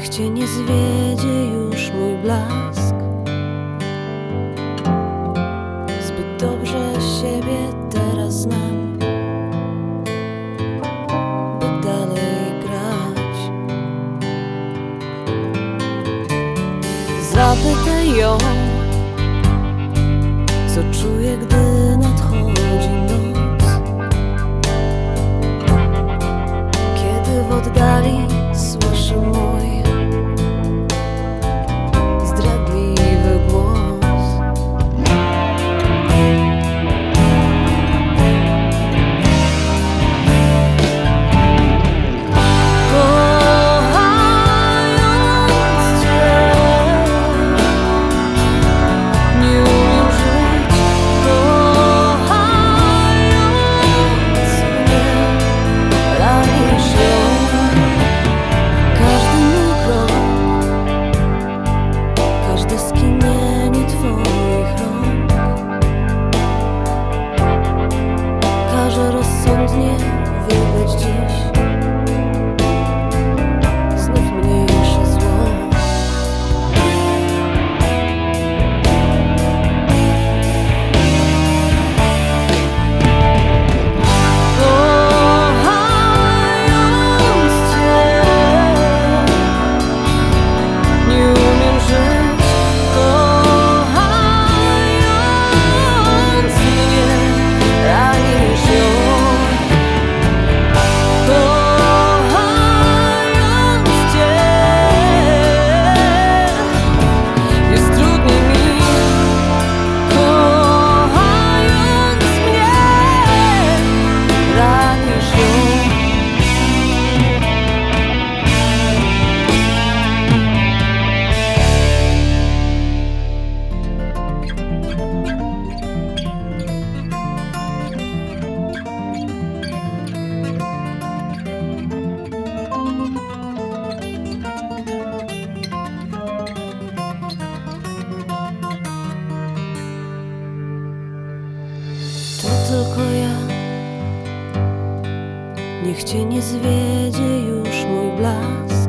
Niech cię nie zwiedzie już mój blask. Niech cię nie zwiedzie już mój blask.